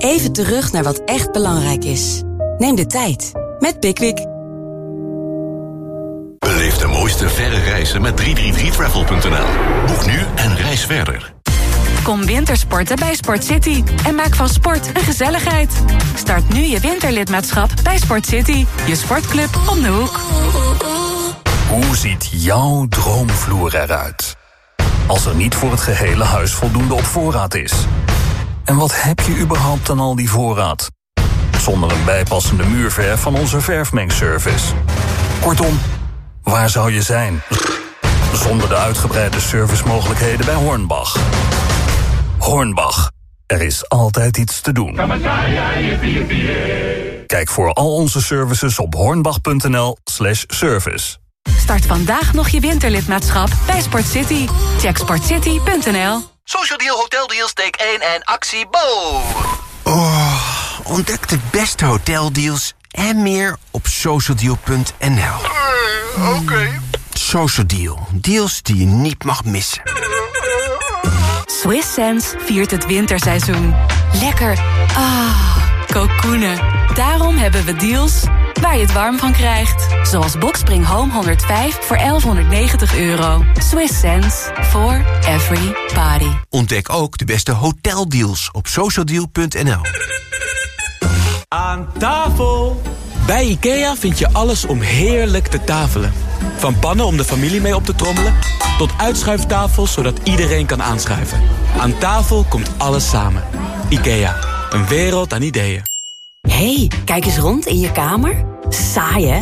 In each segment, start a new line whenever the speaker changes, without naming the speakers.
Even terug naar wat echt belangrijk is. Neem de tijd met Pickwick.
Beleef de mooiste verre reizen met 333travel.nl. Boek nu en reis verder.
Kom wintersporten bij Sport City en maak van sport een gezelligheid. Start nu je winterlidmaatschap bij Sport City, je sportclub om de hoek.
Hoe ziet jouw droomvloer eruit? Als er niet voor het gehele huis voldoende op voorraad is. En wat heb je überhaupt aan al die voorraad? Zonder een bijpassende muurverf van onze verfmengservice. Kortom, waar zou je zijn? Zonder de uitgebreide servicemogelijkheden bij Hornbach. Hornbach, er is altijd iets te doen. Kijk voor al onze services op hornbach.nl slash service.
Start vandaag nog je winterlidmaatschap bij Sport City. Check sportcity.nl
Social Deal Hotel Deals take 1 en actie Bo.
Oh, ontdek de beste hoteldeals en meer op socialdeal.nl.
Oké.
Social Deal, deals die je niet mag missen.
Swiss Sense viert het winterseizoen. Lekker. Ah, kokoenen. Daarom hebben we deals waar je het warm van krijgt. Zoals Boxspring Home 105 voor 1190 euro. Swiss sense for every party.
Ontdek ook de beste hoteldeals op socialdeal.nl.
Aan tafel! Bij IKEA vind je alles om heerlijk te tafelen. Van pannen om de familie mee op te trommelen... tot uitschuiftafels zodat iedereen kan aanschuiven. Aan tafel komt alles samen. IKEA, een wereld aan ideeën.
Hey, kijk eens rond in je kamer. Saai, hè?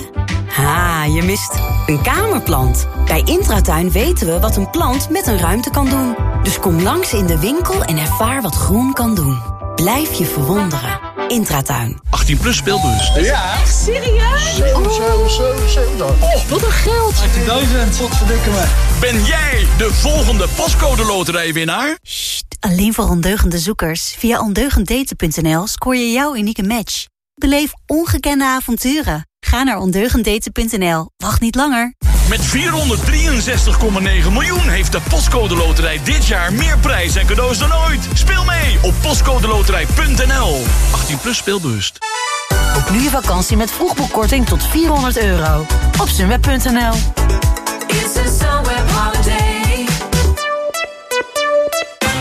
Ha, je mist een kamerplant. Bij Intratuin weten we wat een plant met een ruimte kan doen. Dus kom langs in de winkel en ervaar wat groen kan doen. Blijf je verwonderen. Intratuin.
18 plus speelbus.
Ja. Echt serieus? 7, 7, 7, 7. Oh, wat een geld.
18.000. Wat verdikken me. Ben jij de volgende pascode loterijwinnaar?
Sst, alleen voor ondeugende zoekers. Via ondeugenddaten.nl scoor je jouw unieke match. Beleef ongekende avonturen. Ga naar ondeugenddaten.nl. Wacht niet langer.
Met 463,9 miljoen heeft de Postcode Loterij dit jaar meer prijs en cadeaus dan ooit. Speel mee op postcodeloterij.nl. 18 plus speelbewust.
Boek nu je vakantie met vroegboekkorting tot 400 euro. Op sunweb.nl.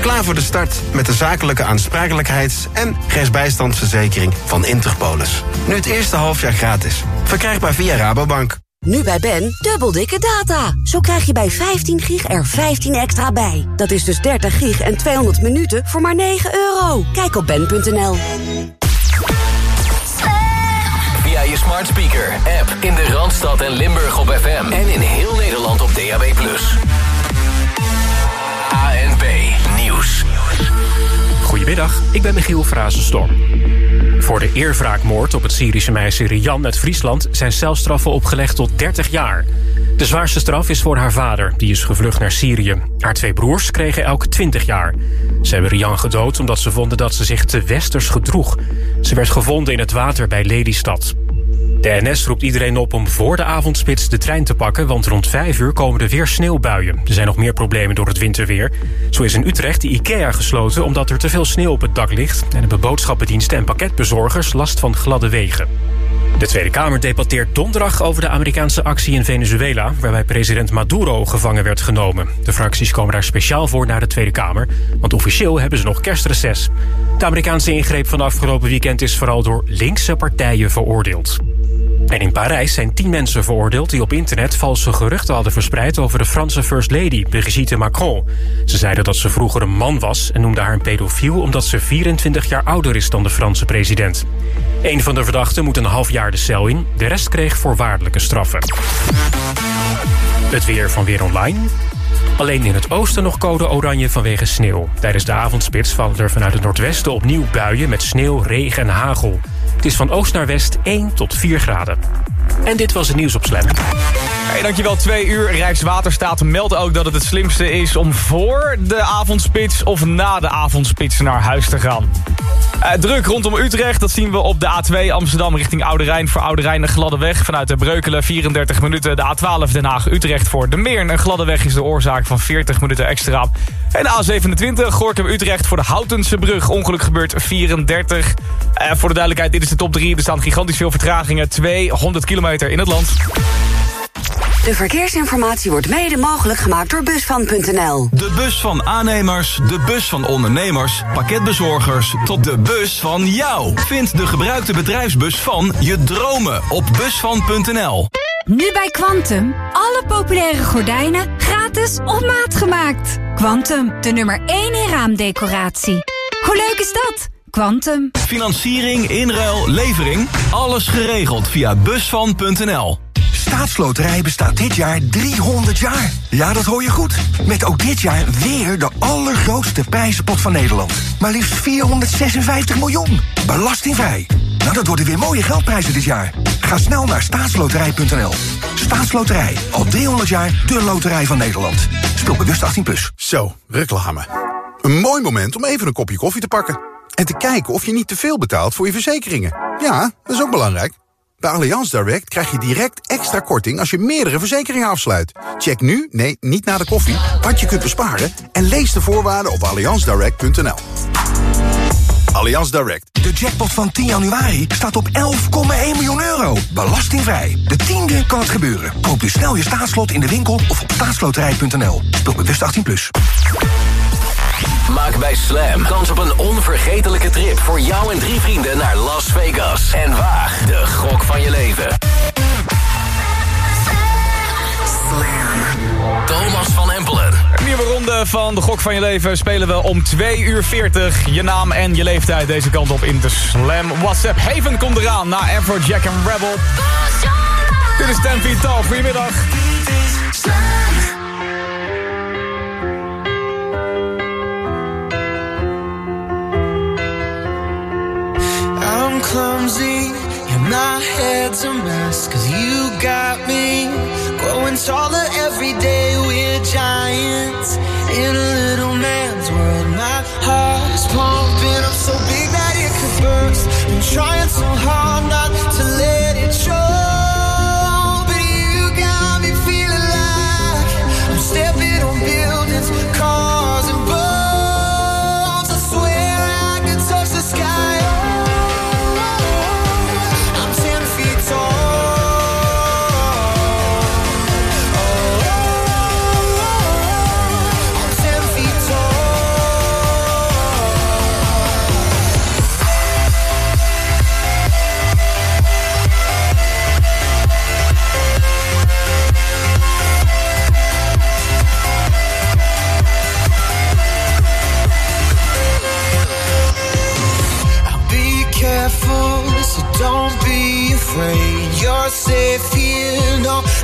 Klaar voor de start met de zakelijke aansprakelijkheids- en rechtsbijstandsverzekering van Interpolis. Nu het eerste halfjaar gratis. Verkrijgbaar via Rabobank.
Nu bij Ben, dubbel dikke data. Zo krijg je bij 15 gig er 15 extra bij. Dat is dus 30 gig en 200 minuten voor maar 9 euro. Kijk op ben.nl.
Via je smart speaker, app in de Randstad en Limburg op FM. En in heel Nederland op DAB+.
Goedemiddag, ik ben Michiel Frazenstorm. Voor de eerwraakmoord op het Syrische meisje Rian uit Friesland... zijn celstraffen opgelegd tot 30 jaar. De zwaarste straf is voor haar vader, die is gevlucht naar Syrië. Haar twee broers kregen elk 20 jaar. Ze hebben Rian gedood omdat ze vonden dat ze zich te westers gedroeg. Ze werd gevonden in het water bij Lelystad. De NS roept iedereen op om voor de avondspits de trein te pakken... want rond 5 uur komen er weer sneeuwbuien. Er zijn nog meer problemen door het winterweer. Zo is in Utrecht de IKEA gesloten omdat er te veel sneeuw op het dak ligt... en hebben boodschappendiensten en pakketbezorgers last van gladde wegen. De Tweede Kamer debatteert donderdag over de Amerikaanse actie in Venezuela... waarbij president Maduro gevangen werd genomen. De fracties komen daar speciaal voor naar de Tweede Kamer... want officieel hebben ze nog kerstreces. De Amerikaanse ingreep van afgelopen weekend is vooral door linkse partijen veroordeeld. En in Parijs zijn tien mensen veroordeeld die op internet valse geruchten hadden verspreid over de Franse First Lady, Brigitte Macron. Ze zeiden dat ze vroeger een man was en noemden haar een pedofiel omdat ze 24 jaar ouder is dan de Franse president. Een van de verdachten moet een half jaar de cel in, de rest kreeg voorwaardelijke straffen. Het weer van Weer Online. Alleen in het oosten nog code oranje vanwege sneeuw. Tijdens de avondspits vallen er vanuit het noordwesten opnieuw buien met sneeuw, regen en hagel. Het is van oost naar west 1 tot 4 graden. En dit was het nieuws op Slam.
Hey, dankjewel. Twee uur. Rijkswaterstaat meldt ook dat het het slimste is om voor de avondspits of na de avondspits naar huis te gaan. Uh, druk rondom Utrecht, dat zien we op de A2 Amsterdam richting Oude Rijn. Voor Oude Rijn een gladde weg vanuit de Breukelen 34 minuten. De A12 Den Haag Utrecht voor de Meern. Een gladde weg is de oorzaak van 40 minuten extra. En de A27 Gorkum Utrecht voor de Houtense brug. Ongeluk gebeurt 34. Uh, voor de duidelijkheid, dit is de top 3. Er staan gigantisch veel vertragingen. 200 kilometer in het land.
De verkeersinformatie wordt mede mogelijk gemaakt door Busvan.nl.
De bus van aannemers, de bus van ondernemers, pakketbezorgers... tot de bus van jou. Vind de gebruikte bedrijfsbus van je dromen op Busvan.nl.
Nu bij Quantum. Alle populaire gordijnen gratis op maat gemaakt. Quantum, de nummer 1 in raamdecoratie. Hoe leuk is dat? Quantum.
Financiering, inruil, levering. Alles geregeld via Busvan.nl.
Staatsloterij bestaat dit jaar 300 jaar. Ja, dat hoor je goed. Met ook dit jaar weer de allergrootste prijzenpot van Nederland. Maar liefst 456 miljoen. Belastingvrij. Nou, dat worden weer mooie geldprijzen dit jaar. Ga snel naar staatsloterij.nl. Staatsloterij. Al 300 jaar de loterij van Nederland. Speel bewust 18+. Plus.
Zo, reclame. Een mooi moment om even een kopje koffie te pakken. En te kijken of je niet te veel betaalt voor je verzekeringen. Ja, dat is ook belangrijk. Bij Allianz Direct krijg je direct extra korting als je meerdere verzekeringen afsluit. Check nu, nee, niet na de koffie, wat je kunt besparen... en lees de voorwaarden op allianzdirect.nl. Allianz Direct.
De jackpot van 10 januari staat op 11,1 miljoen euro. Belastingvrij. De tiende kan het gebeuren. Koop dus snel je staatslot in de winkel of op staatsloterij.nl. Speel bewust 18+. Plus.
Maak bij Slam kans op een onvergetelijke trip voor jou en drie vrienden naar Las Vegas. En waag de gok van je leven. Thomas van Empelen.
Een nieuwe ronde van de gok van je leven spelen we om 2 uur 40. Je naam en je leeftijd deze kant op in de Slam. WhatsApp Haven komt eraan na Jack en Rebel. Dit is 10 Feet Tall. Goedemiddag.
I'm clumsy. And my head's a mess Cause you got me growing taller every day. We're giants in a little man's world. My heart is pumping. Up so big that it could burst. Been trying so hard not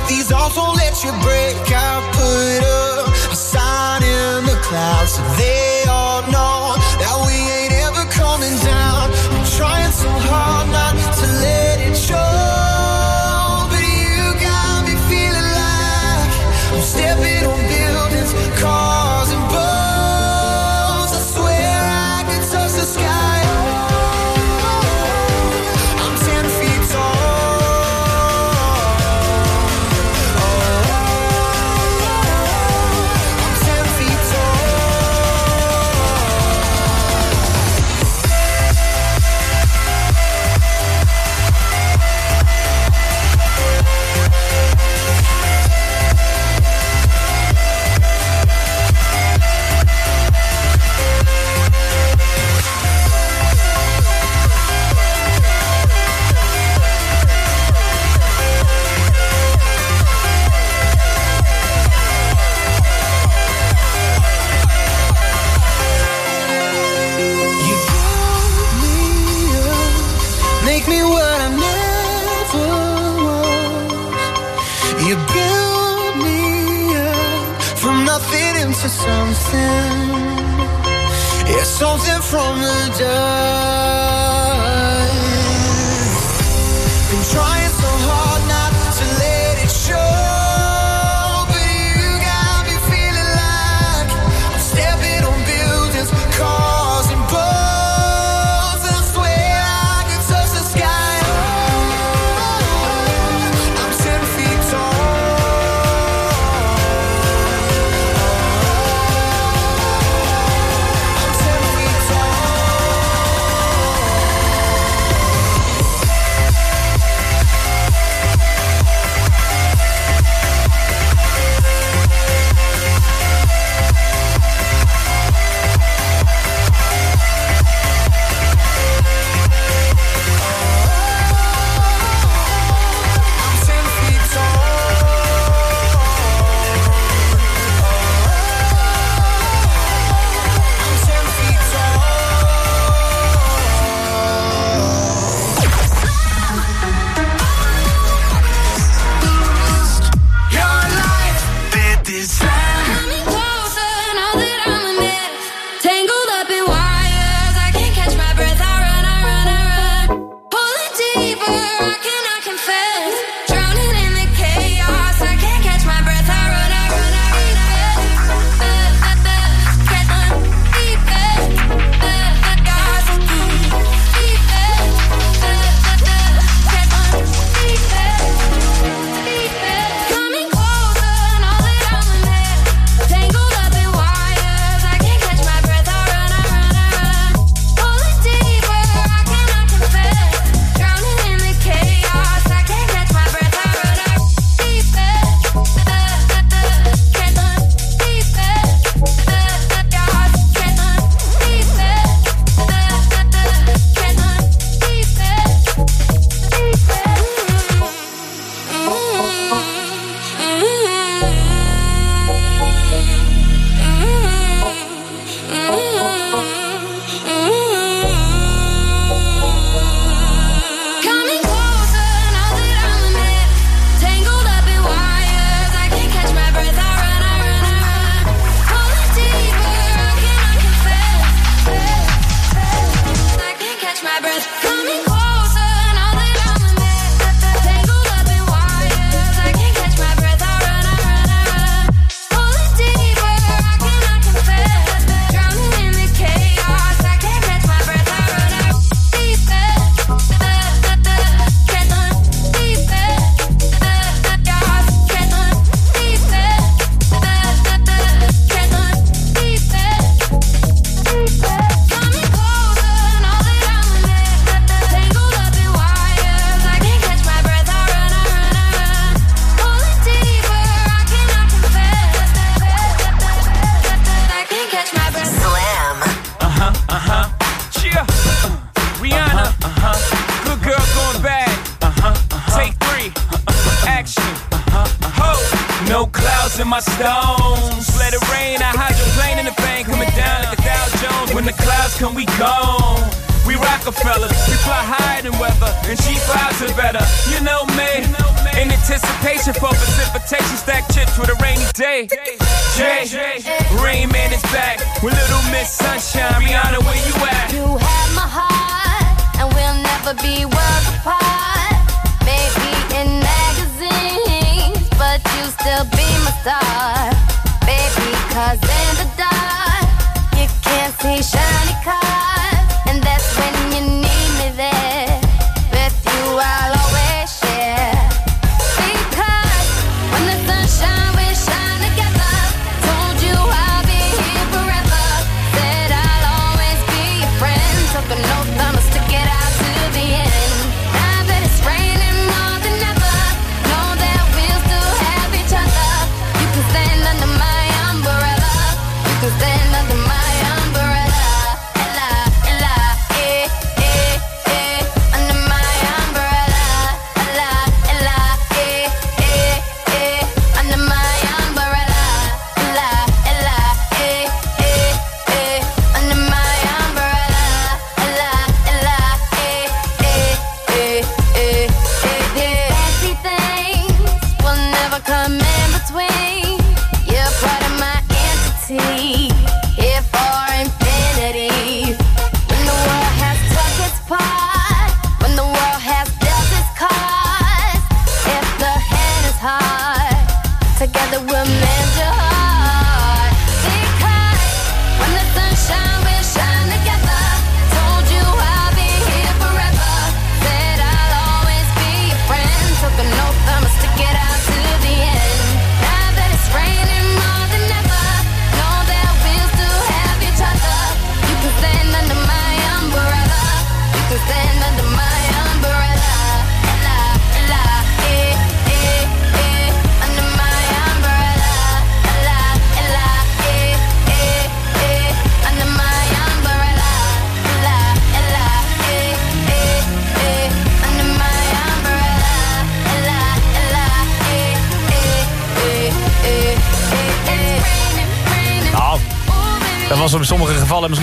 these won't let you break. I put up a sign in the clouds so they all know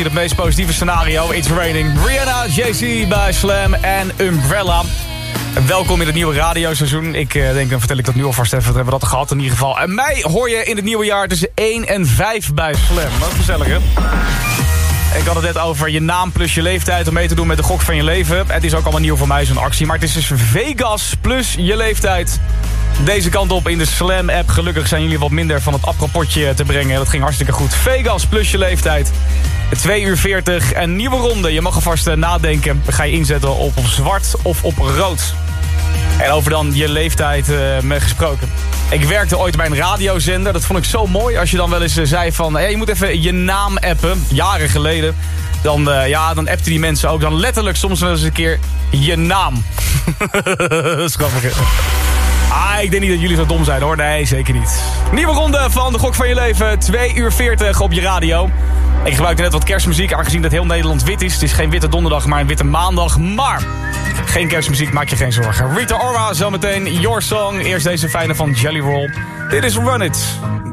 het meest positieve scenario. It's Raining. Rihanna, JC bij Slam en Umbrella. Welkom in het nieuwe radioseizoen. Ik uh, denk, dan vertel ik dat nu alvast even. Dat hebben we dat gehad in ieder geval. En mij hoor je in het nieuwe jaar tussen 1 en 5 bij Slam. Wat gezellig, hè? Ik had het net over je naam plus je leeftijd om mee te doen met de gok van je leven. Het is ook allemaal nieuw voor mij, zo'n actie. Maar het is dus Vegas plus je leeftijd. Deze kant op in de Slam-app. Gelukkig zijn jullie wat minder van het appropotje te brengen. Dat ging hartstikke goed. Vegas plus je leeftijd. 2 uur 40, een nieuwe ronde. Je mag alvast eh, nadenken. Ga je inzetten op, zwart of op rood. En over dan je leeftijd uh, gesproken. Ik werkte ooit bij een radiozender. Dat vond ik zo mooi. Als je dan wel eens uh, zei van... Je moet even je naam appen. Jaren geleden. Dan, uh, ja, dan appten die mensen ook dan letterlijk soms wel eens een keer je naam. dat. Ah, ik denk niet dat jullie zo dom zijn hoor. Nee, zeker niet. Nieuwe ronde van de Gok van je Leven. 2 uur 40 op je radio. Ik gebruikte net wat kerstmuziek, aangezien dat heel Nederland wit is. Het is geen witte donderdag, maar een witte maandag. Maar geen kerstmuziek, maak je geen zorgen. Rita Ora, zometeen Your Song. Eerst deze fijne van Jelly Roll. Dit is Run It.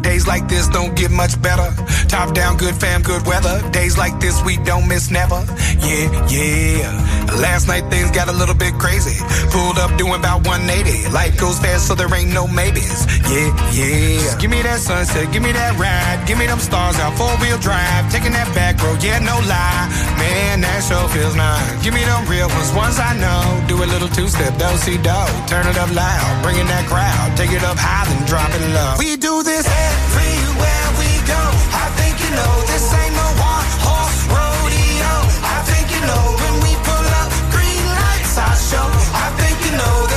Days like this don't get much better. Top down, good fam, good weather. Days like this we don't miss never. Yeah, yeah. Last night things got a little bit crazy. Pulled up doing about 180. Life goes fast, so there ain't no maybes. Yeah, yeah. Just give me that sunset, give me that ride. Give me them stars out, four wheel drive. Taking that back road, yeah, no lie. Man, that sure feels nice. Give me them real ones, ones I know. Do a little two step, do see do. Turn it up loud, bring in that crowd. Take it up high, then drop it low. We do this everywhere we go. I think you know this ain't no one horse rodeo. I think you know when we pull up green lights, I show. I think you know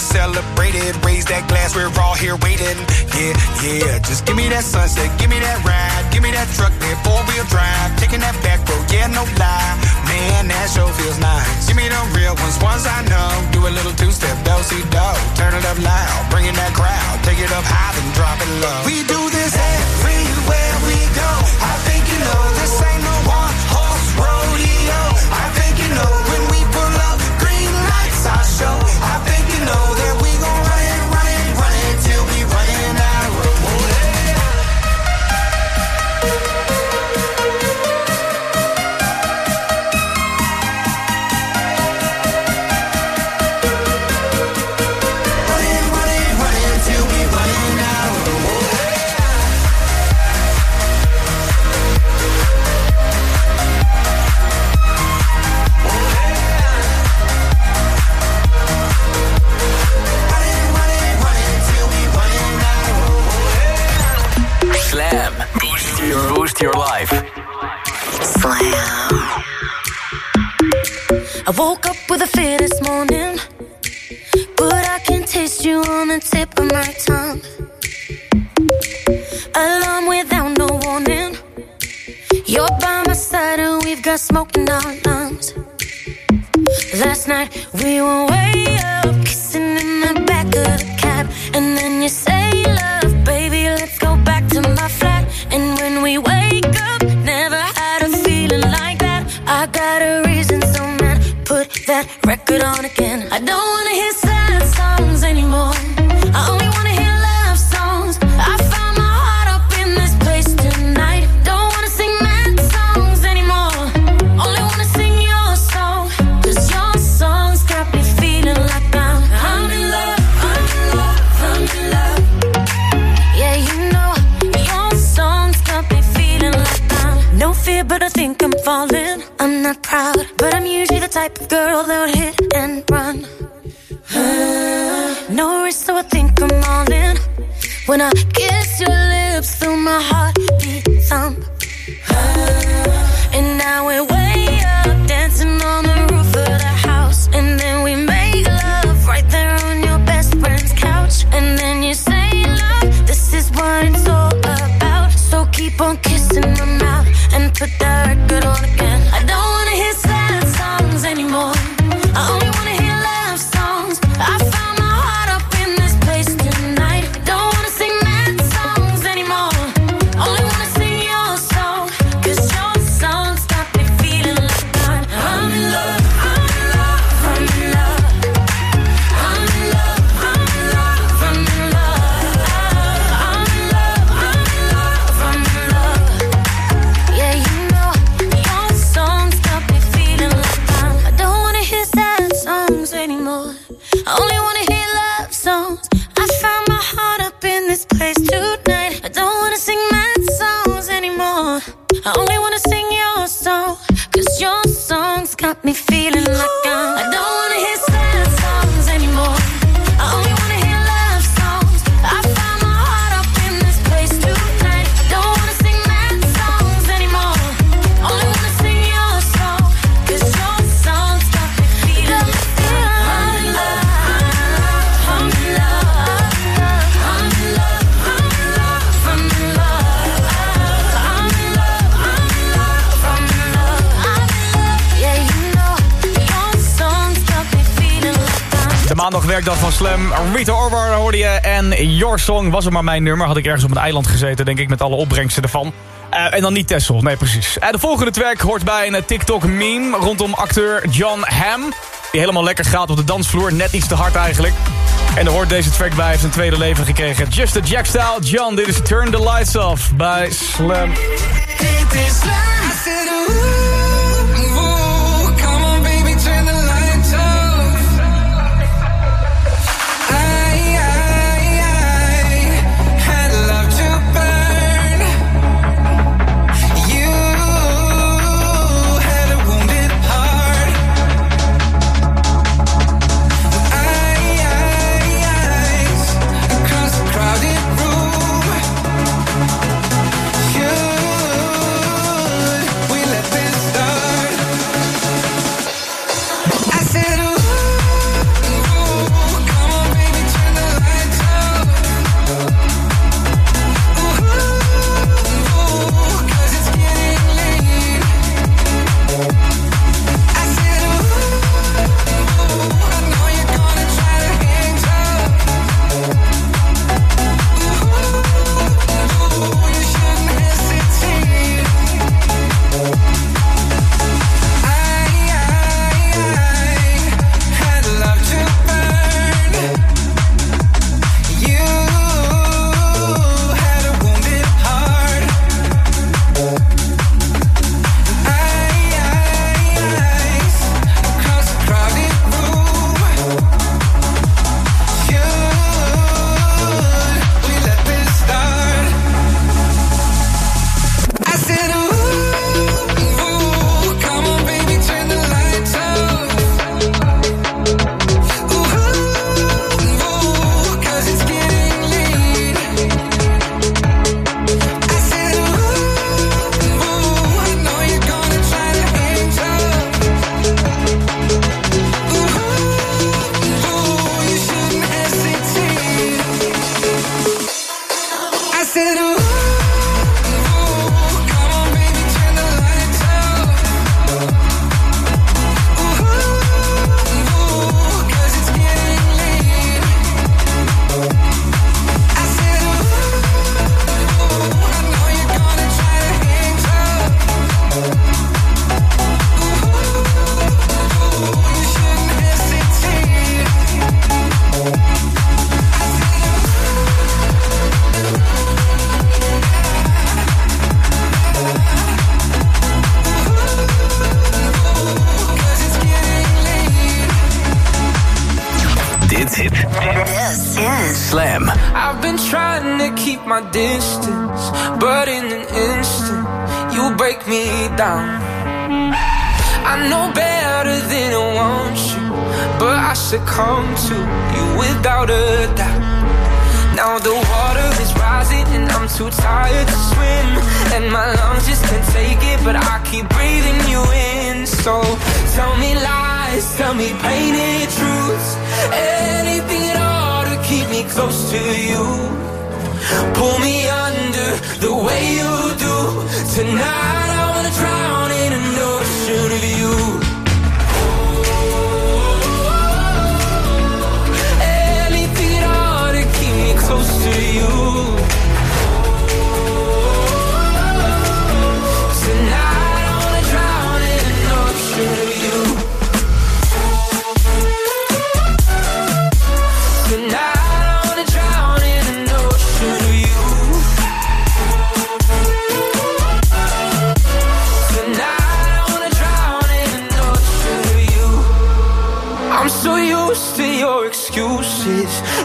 Celebrated. Raise that glass, we're all here waiting. Yeah, yeah. Just give me that sunset, give me that ride. Give me that truck, that four wheel drive. Taking that back road, yeah, no lie. Man, that sure feels nice. Give me them real ones, ones I know. Do a little two step, do see do. Turn it up loud, bring in that crowd. Take it up high, then drop it low. We do this everywhere we go. I think you know this ain't no one horse rodeo. I think you know green lights, I show. I think you know that we
your, life.
I woke up with a fear this morning, but I can taste you on the tip of my tongue. Alarm without no warning. You're by my side and we've got smoke in our lungs. Last night proud, but I'm usually the type of girl that would hit and run. No risk, so I think I'm all in. When I kiss
werkdag van Slam. Rita Orbar hoorde je en Your Song was het maar mijn nummer. Had ik ergens op een eiland gezeten, denk ik, met alle opbrengsten ervan. Eh, en dan niet Tessel, nee precies. Eh, de volgende track hoort bij een TikTok-meme rondom acteur John Hamm. Die helemaal lekker gaat op de dansvloer, net iets te hard eigenlijk. En er hoort deze track bij, heeft een tweede leven gekregen. Just the Jack Style, John, dit is Turn the Lights Off bij Slam.
Is Slam. close to you. Pull me under the way you do. Tonight I wanna drown.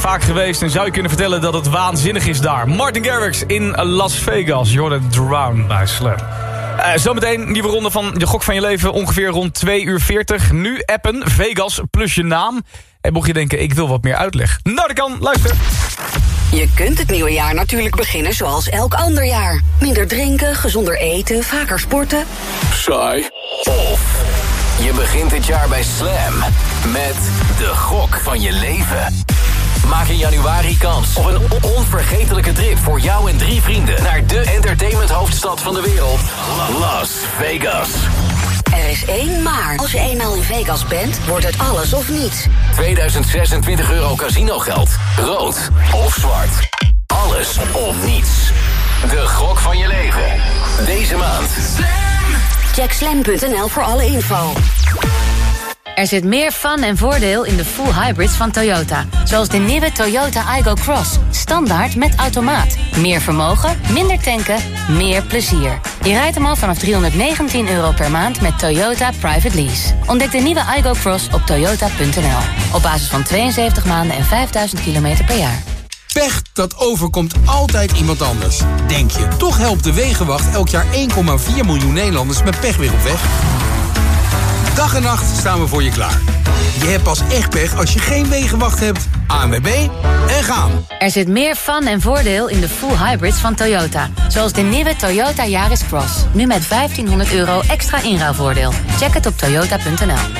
Vaak geweest en zou je kunnen vertellen dat het waanzinnig is daar. Martin Garrix in Las Vegas. Jordan Drown bij Slam. Eh, zometeen nieuwe ronde van de gok van je leven. Ongeveer rond 2 uur 40. Nu appen Vegas plus je naam. En mocht je denken ik wil wat meer uitleg. Nou dat kan, luister.
Je kunt het nieuwe jaar natuurlijk beginnen zoals elk ander jaar. Minder drinken, gezonder eten, vaker sporten.
Saai. Of je begint het jaar bij Slam met de gok van je leven. Maak in januari kans op een onvergetelijke trip voor jou en drie vrienden... naar de entertainmenthoofdstad van de wereld, Las Vegas.
Er is één maar. Als je eenmaal in Vegas bent, wordt het alles of niets.
2026 euro casinogeld, rood of zwart. Alles of niets. De gok van je leven. Deze maand.
Check slam.nl voor alle info.
Er zit meer fun en voordeel in de full hybrids van Toyota. Zoals de nieuwe Toyota Igo Cross. Standaard met automaat. Meer vermogen, minder tanken, meer plezier. Je rijdt hem al vanaf 319 euro per maand met Toyota Private Lease. Ontdek de nieuwe Igo Cross op toyota.nl. Op basis van 72 maanden en 5000 kilometer per jaar.
Pech, dat overkomt altijd iemand anders. Denk je, toch helpt de Wegenwacht elk jaar 1,4 miljoen Nederlanders met pech weer op weg? Dag en nacht staan we voor je klaar. Je hebt pas echt pech als je geen Wegenwacht hebt. ANWB en gaan.
Er zit meer fun en voordeel in de full hybrids van Toyota. Zoals de nieuwe Toyota Yaris Cross. Nu met 1500 euro extra inruilvoordeel. Check het op toyota.nl.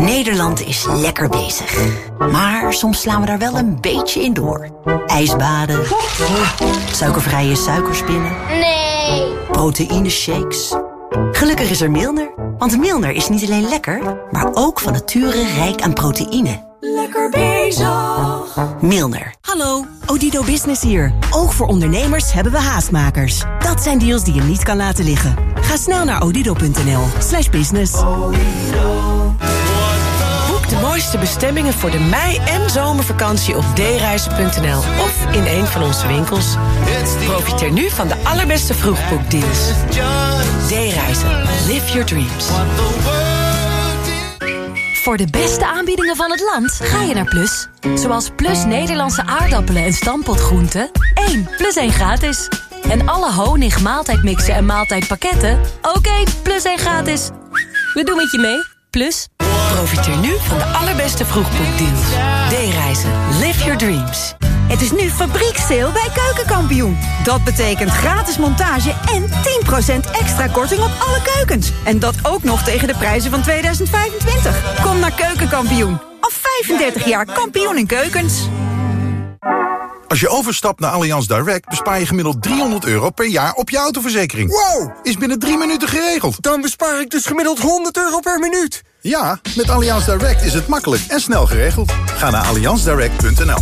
Nederland is lekker bezig. Maar soms slaan we daar wel een beetje in door. Ijsbaden. Suikervrije suikerspinnen.
Nee.
Proteïne shakes. Gelukkig is er Milner. Want Milner is niet alleen lekker, maar ook van nature rijk aan proteïne.
Lekker bezig.
Milner.
Hallo, Odido Business hier. Ook voor ondernemers hebben we haastmakers. Dat zijn deals die je niet kan laten liggen. Ga snel naar odido.nl slash business.
De mooiste bestemmingen voor de mei- en zomervakantie op dereizen.nl of in een van onze winkels. Profiteer nu van de allerbeste vroegboekdeals. D-reizen. Live your dreams.
Voor de beste aanbiedingen van het land ga je naar Plus. Zoals Plus Nederlandse aardappelen en stampotgroenten. 1 plus 1 gratis. En alle honig, maaltijdmixen en maaltijdpakketten. Ook 1 plus 1 gratis. We doen het je mee. Plus.
Profiteer nu van de allerbeste vroegboekdeals. D-reizen. Live your dreams.
Het is nu fabrieksteel bij Keukenkampioen. Dat betekent gratis montage en 10% extra korting op alle keukens. En dat ook nog tegen de prijzen van 2025. Kom naar Keukenkampioen. Al 35 jaar kampioen in keukens.
Als je overstapt naar Allianz Direct bespaar je gemiddeld 300 euro per jaar op je autoverzekering. Wow! Is binnen drie minuten geregeld.
Dan bespaar ik dus gemiddeld 100 euro per minuut.
Ja, met Allianz Direct is het makkelijk en snel geregeld. Ga naar allianzdirect.nl.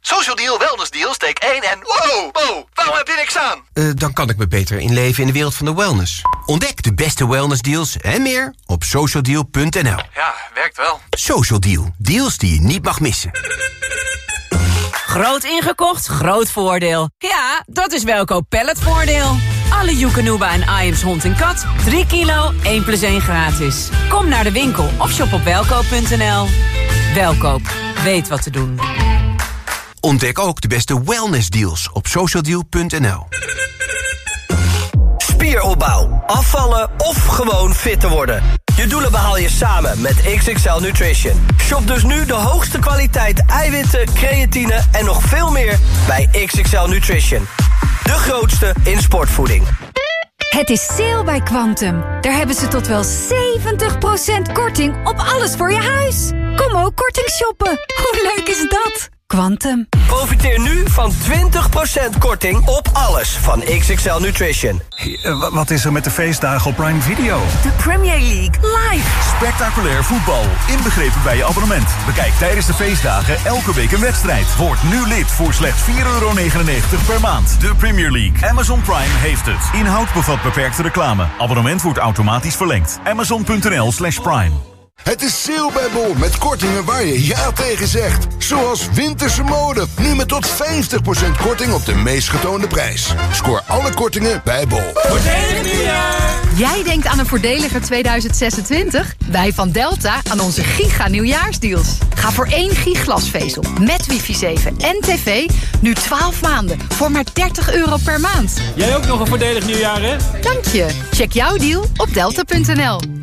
Social Deal, Wellness Deal, steek 1 en... Wow, wow, waarom heb je niks aan?
Eh, dan kan ik me beter inleven in de wereld van de wellness. Ontdek de beste wellnessdeals en meer op socialdeal.nl.
Ja, werkt wel.
Social Deal. Deals die je niet mag missen.
Groot ingekocht, groot voordeel. Ja, dat is Welkoop Palletvoordeel. Alle Joekanuba en Iams hond en kat. 3 kilo, 1 plus 1 gratis. Kom naar de winkel of shop op welkoop.nl. Welkoop, weet wat te doen.
Ontdek ook de beste wellnessdeals op socialdeal.nl.
Spieropbouw, afvallen of gewoon fit te worden. Je doelen behaal je samen met XXL Nutrition. Shop dus nu de hoogste kwaliteit eiwitten, creatine en nog veel meer bij XXL Nutrition. De grootste in sportvoeding.
Het is sale bij Quantum. Daar hebben ze tot wel 70% korting op alles voor je huis. Kom ook korting shoppen. Hoe leuk is dat? Quantum.
Profiteer nu van 20% korting op alles van XXL Nutrition.
Wat is er met de feestdagen op Prime Video?
De Premier League live.
Spectaculair voetbal, inbegrepen bij je abonnement. Bekijk tijdens de feestdagen elke week een wedstrijd. Word nu lid voor slechts 4,99 per maand. De Premier League. Amazon Prime heeft het. Inhoud bevat beperkte reclame. Abonnement wordt automatisch verlengd. Amazon.nl slash Prime.
Het is sale bij Bol met kortingen waar je ja tegen zegt. Zoals winterse mode. Nu met tot 50% korting op de meest getoonde prijs. Scoor alle kortingen bij Bol.
Voordelig nieuwjaar! Jij denkt aan een voordeliger 2026? Wij van Delta aan onze giga nieuwjaarsdeals. Ga voor één giglasvezel met wifi 7 en tv nu 12 maanden voor maar 30 euro per maand.
Jij ook nog een voordelig nieuwjaar, hè?
Dank je. Check jouw deal op delta.nl.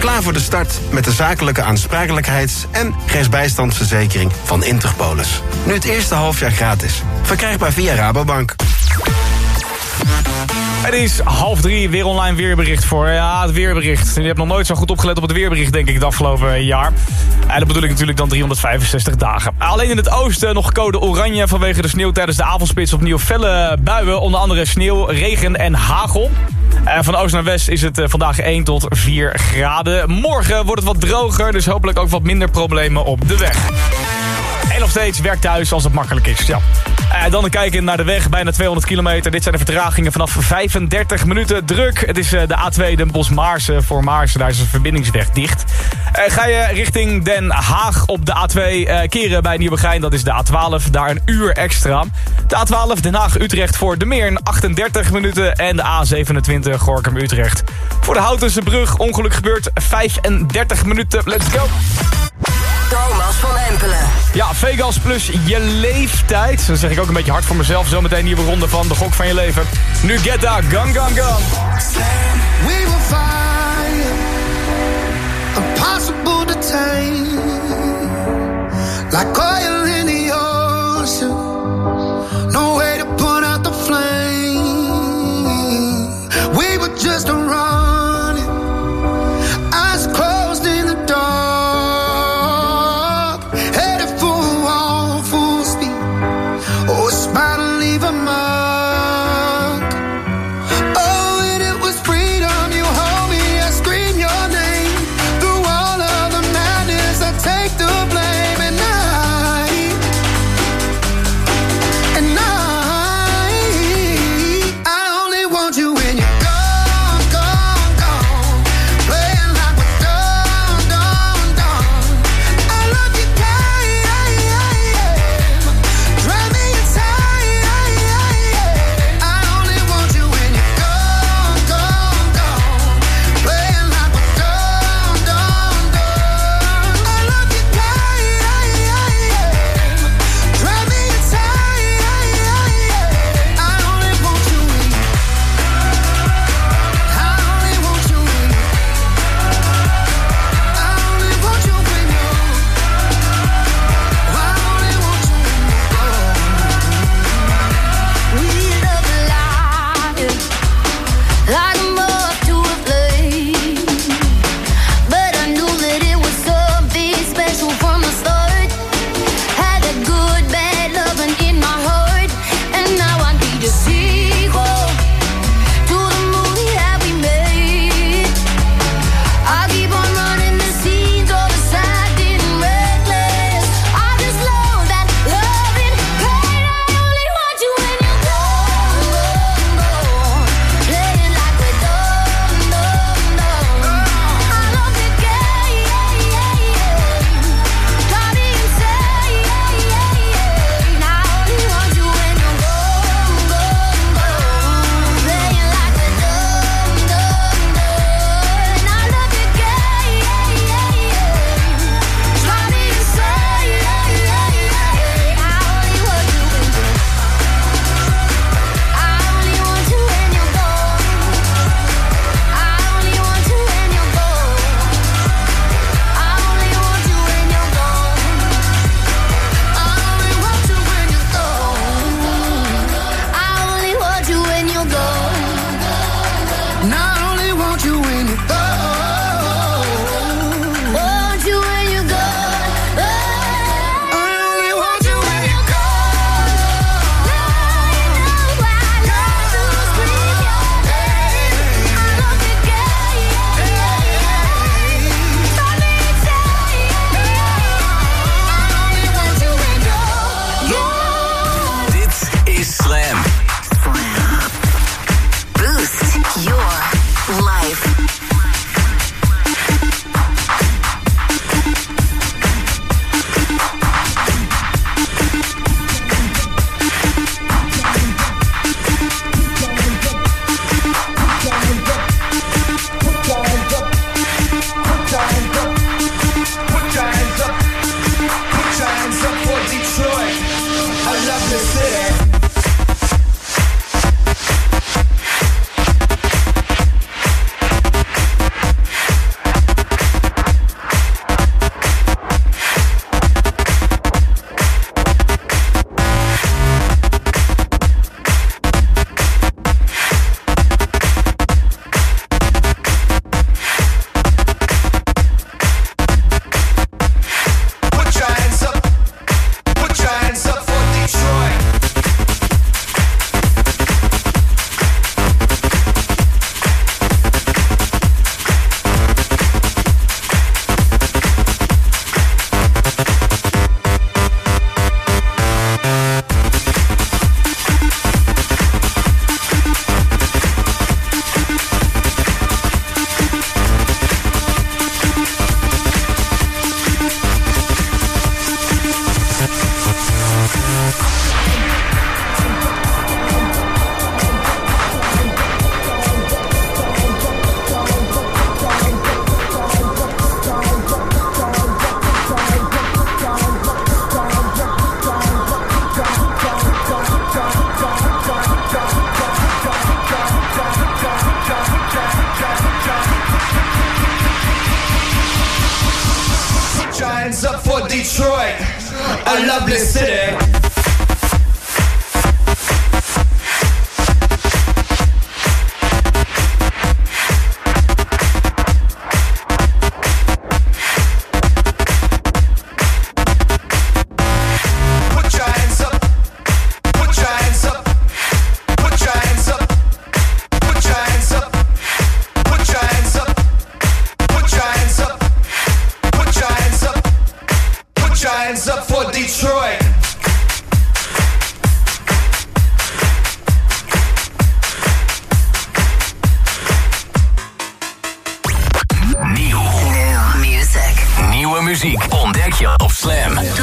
Klaar voor de start met de zakelijke aansprakelijkheids- en rechtsbijstandsverzekering van Interpolis. Nu het eerste halfjaar gratis. Verkrijgbaar via Rabobank.
Het is half drie, weer online weerbericht voor. Ja, het weerbericht. Je hebt nog nooit zo goed opgelet op het weerbericht, denk ik, het afgelopen jaar. En dat bedoel ik natuurlijk dan 365 dagen. Alleen in het oosten nog code oranje vanwege de sneeuw tijdens de avondspits. Opnieuw felle buien, onder andere sneeuw, regen en hagel. Van oost naar west is het eh, vandaag 1 tot 4 graden. Morgen wordt het wat droger, dus hopelijk ook wat minder problemen op de weg. Nog steeds werk thuis als het makkelijk is. Ja. Uh, dan een kijken naar de weg, bijna 200 kilometer. Dit zijn de vertragingen vanaf 35 minuten druk. Het is uh, de A2 Den Bosch-Maarsen. Voor Maarsen, daar is een verbindingsweg dicht. Uh, ga je richting Den Haag op de A2 keren bij Nieuwegein. Dat is de A12, daar een uur extra. De A12 Den Haag-Utrecht voor de Meern 38 minuten. En de A27 Gorkum-Utrecht. Voor de Houtense brug ongeluk gebeurt 35 minuten. Let's go!
Thomas van Empelen.
Ja, Vegas plus je leeftijd. Dat zeg ik ook een beetje hard voor mezelf. Zometeen nieuwe ronde van de gok van je leven. Nu Get That, Gun Gun Gun.
We will find impossible to tame Like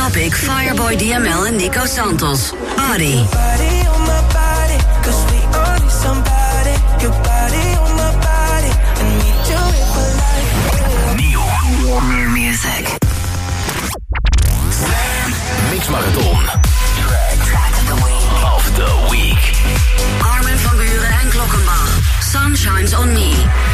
Topic, Fireboy DML en Nico Santos.
Body.
Nieuw.
Music.
Marathon. Track. Of the week. Of.
Armin van Buren en Klokkenbach. Sunshines on me.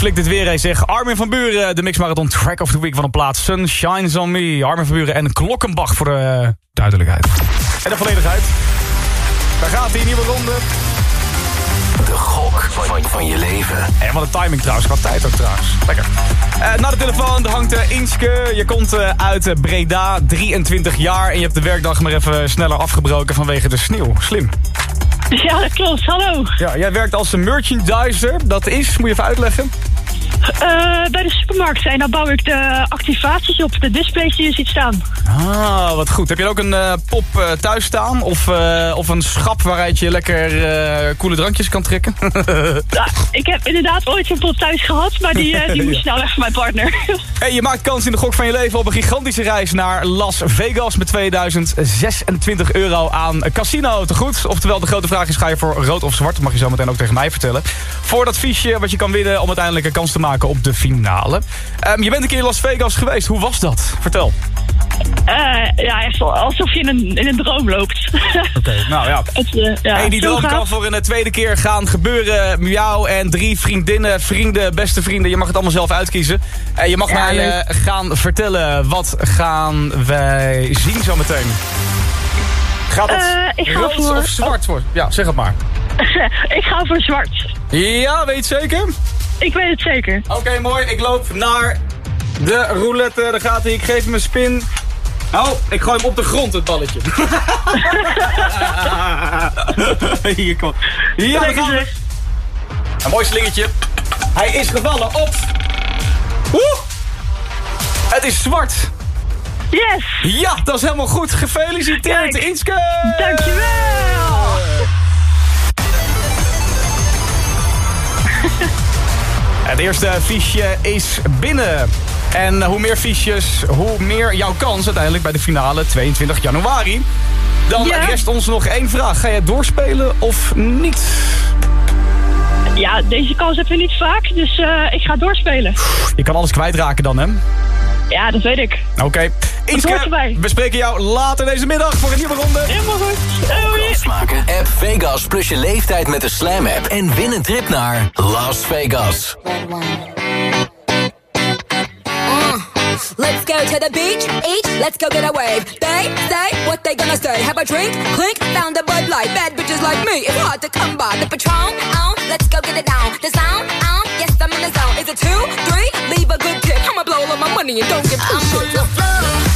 Flikt het weer eens, zeg. Armin van Buren, de Mixmarathon Track of the Week van een plaats. Sun Shines on Me. Armin van Buren en Klokkenbach voor de duidelijkheid. En de volledigheid. Daar gaat hij, nieuwe ronde.
De gok van, van je leven.
En wat een timing trouwens, wat tijd ook trouwens. Lekker. Uh, naar de telefoon hangt uh, Inske. Je komt uh, uit Breda, 23 jaar. En je hebt de werkdag maar even sneller afgebroken vanwege de sneeuw. Slim.
Ja, dat klopt. Hallo.
Ja, jij werkt als een merchandiser. Dat is, moet je even uitleggen?
Uh, bij de supermarkt zijn, dan bouw ik de activaties op de displays die je ziet staan.
Ah, wat goed. Heb je ook een uh, pop uh, thuis staan? Of, of een schap waaruit je lekker koele drankjes kan trekken?
ja, ik heb inderdaad ooit een pop thuis gehad, maar die, die moest snel weg van mijn partner.
hey, je maakt kans in de gok van je leven op een gigantische reis naar Las Vegas met 2026 euro aan casino te goed. Oftewel, de grote vraag is, ga je voor rood of zwart? Dat mag je zo meteen ook tegen mij vertellen. Voor dat fiche wat je kan winnen om uiteindelijk een kans te maken op de finale. Um, je bent een keer in Las Vegas geweest. Hoe was dat? Vertel.
Uh, ja, echt alsof je in een, in een droom loopt.
Oké, okay, nou ja.
Het, uh, ja
hey, die droom kan voor een tweede keer gaan gebeuren. Jou en drie vriendinnen, vrienden, beste vrienden. Je mag het allemaal zelf uitkiezen. Uh, je mag ja, mij gaan vertellen, wat gaan wij zien zometeen? Gaat het
ik ga
rood
voor...
of zwart worden? Ja, zeg het maar.
ik ga voor zwart.
Ja, weet je zeker?
Ik weet het zeker.
Oké, okay, mooi. Ik loop naar de roulette. Daar gaat hij. Ik geef hem een spin. Oh, ik gooi hem op de grond, het balletje. Hier komt. Ja, daar gaan we. Een mooi slingetje. Hij is gevallen op... Woe! Het is zwart.
Yes!
Ja, dat is helemaal goed. Gefeliciteerd,
Kijk.
Inske!
Dankjewel!
Het eerste fiche is binnen. En hoe meer fiches, hoe meer jouw kans uiteindelijk bij de finale 22 januari. Dan
Ja.
rest ons nog één vraag. Ga je doorspelen of niet?
Ja, deze kans heb je niet vaak, dus eh, ik ga doorspelen.
Je kan alles kwijtraken dan, hè?
Ja, dat weet ik.
Oké. Inske, we spreken jou later deze middag voor een nieuwe ronde.
Helemaal goed.
Kans maken? App Vegas plus je leeftijd met de Slam app. En win een trip naar Las Vegas.
Let's go to the beach, eat, let's go get a wave. They say what they gonna say. Have a drink, clink, found a Bud Light. Bad bitches like me, it's hard to come by. The Patron, on, let's go get it down. The sound, on, yes I'm in the zone. Is it two, three? Leave a good tip. I'ma blow all of my money and don't shits. I'm on the floor, floor.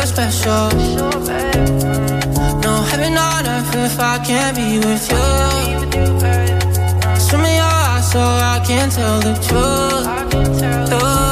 feel special. No heaven on earth if I can't be with you. Swim in your eyes so I can tell the truth. Ooh.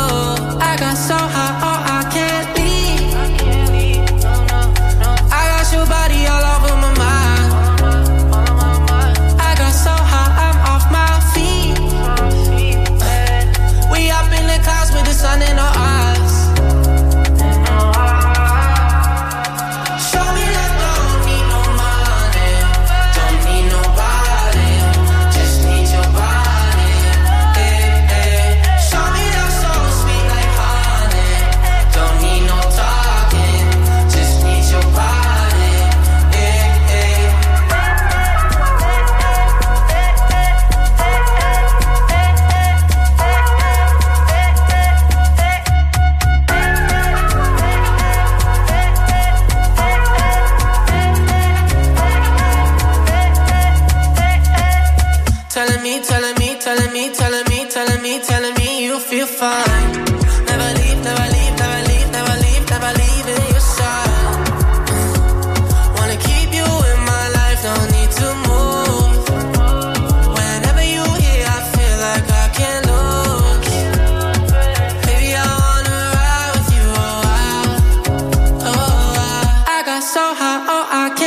so high, oh, I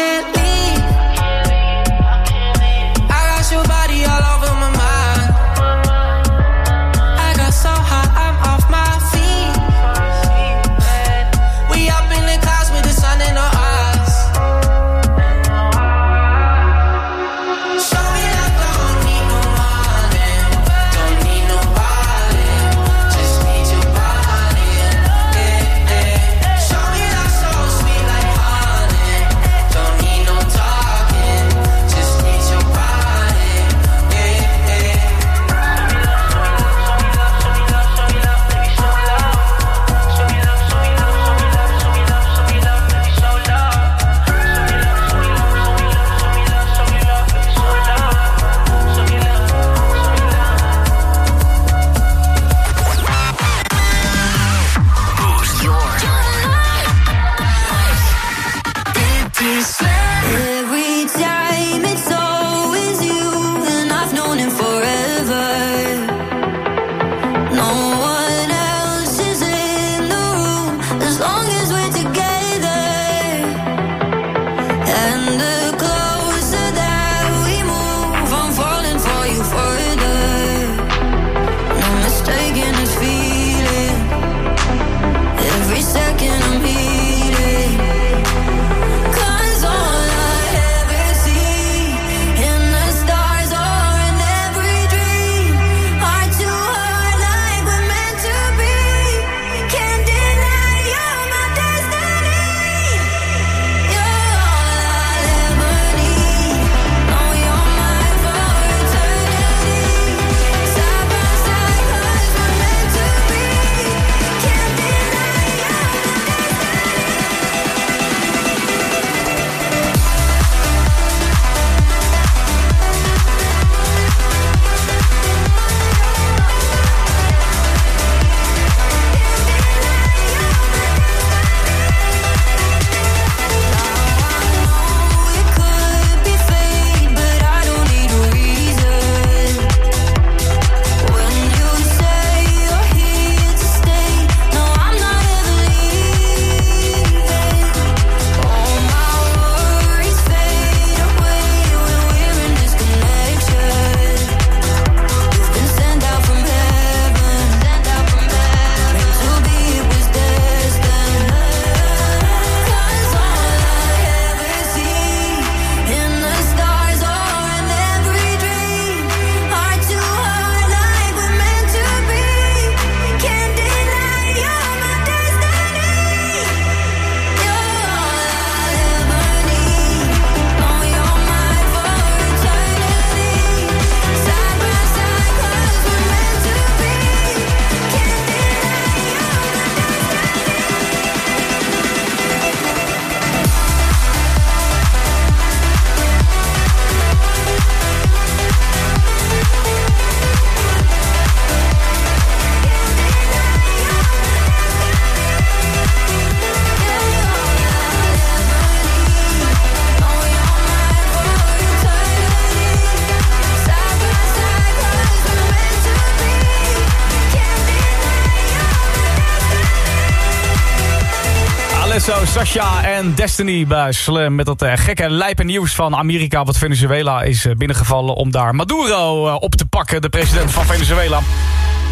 Sasha en Destiny bij Slam. Met dat uh, gekke lijpe nieuws van Amerika... wat Venezuela is uh, binnengevallen om daar Maduro uh, op te pakken. De president van Venezuela.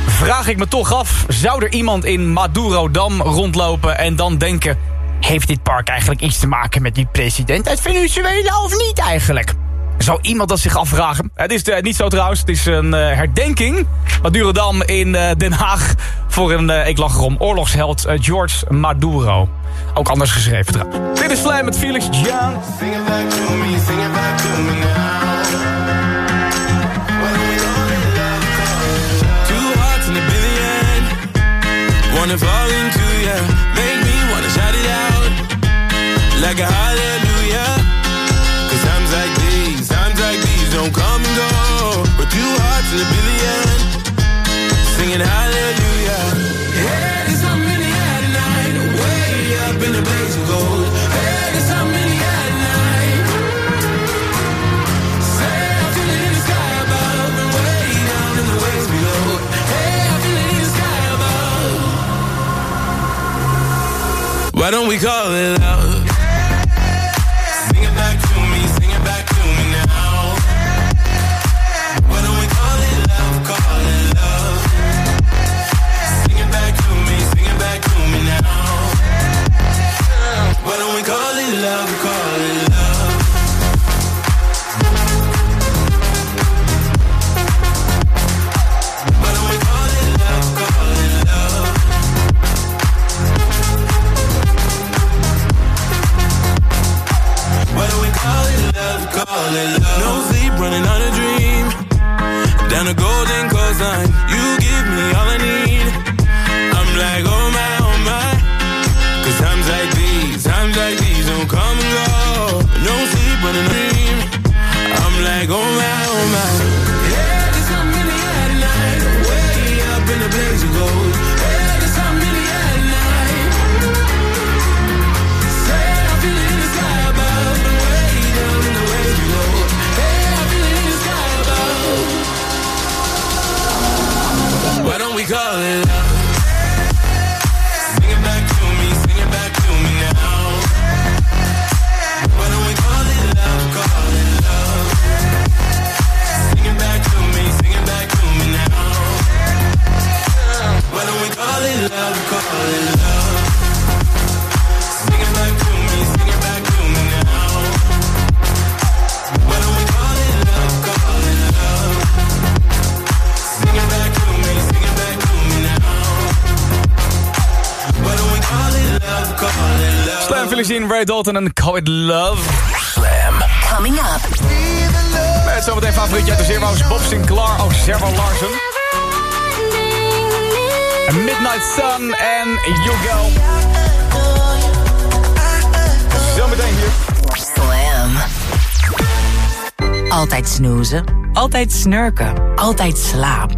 Vraag ik me toch af, zou er iemand in Maduro-dam rondlopen... en dan denken, heeft dit park eigenlijk iets te maken met die president uit Venezuela of niet eigenlijk? Zou iemand dat zich afvragen? Het is uh, niet zo trouwens. Het is een uh, herdenking. Madurodam in uh, Den Haag. Voor een, ik lach erom, oorlogsheld George Maduro. Ook anders geschreven trouwens. Dit is Slam met Felix Jan. Sing it back to me, sing it back to me.
Wanna fall into ya. Make me wanna shout it out. Like a hallelujah. Two hearts in a billion, singing hallelujah. Hey, there's something in the air tonight, way up in the blaze of gold. Hey, there's something in the air tonight. Say, I feel it in the sky above, and way down in the waves below. Hey, I feel it in the sky above. Why don't we call it love? Call it love? No sleep, running on a dream. Down a golden coastline,
Dalton en Call It Love.
Slam.
Coming up.
Met zometeen favorietje uit de Zero's, Bob Sinclair, ook Zervo Larsen. En Midnight Sun en You Go. Zometeen hier.
Slam. Altijd snoezen. Altijd snurken. Altijd slaap.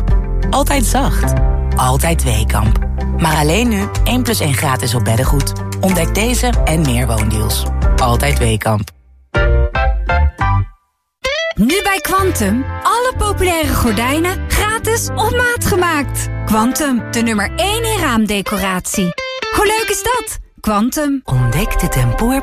Altijd zacht. Altijd Weekamp. Maar alleen nu 1 plus 1 gratis op beddengoed. Ontdek deze en meer woondeals. Altijd Weekamp.
Nu bij Quantum. Alle populaire gordijnen gratis op maat gemaakt. Quantum, de nummer 1 in raamdecoratie. Hoe leuk is dat? Quantum.
Ontdek de tempoor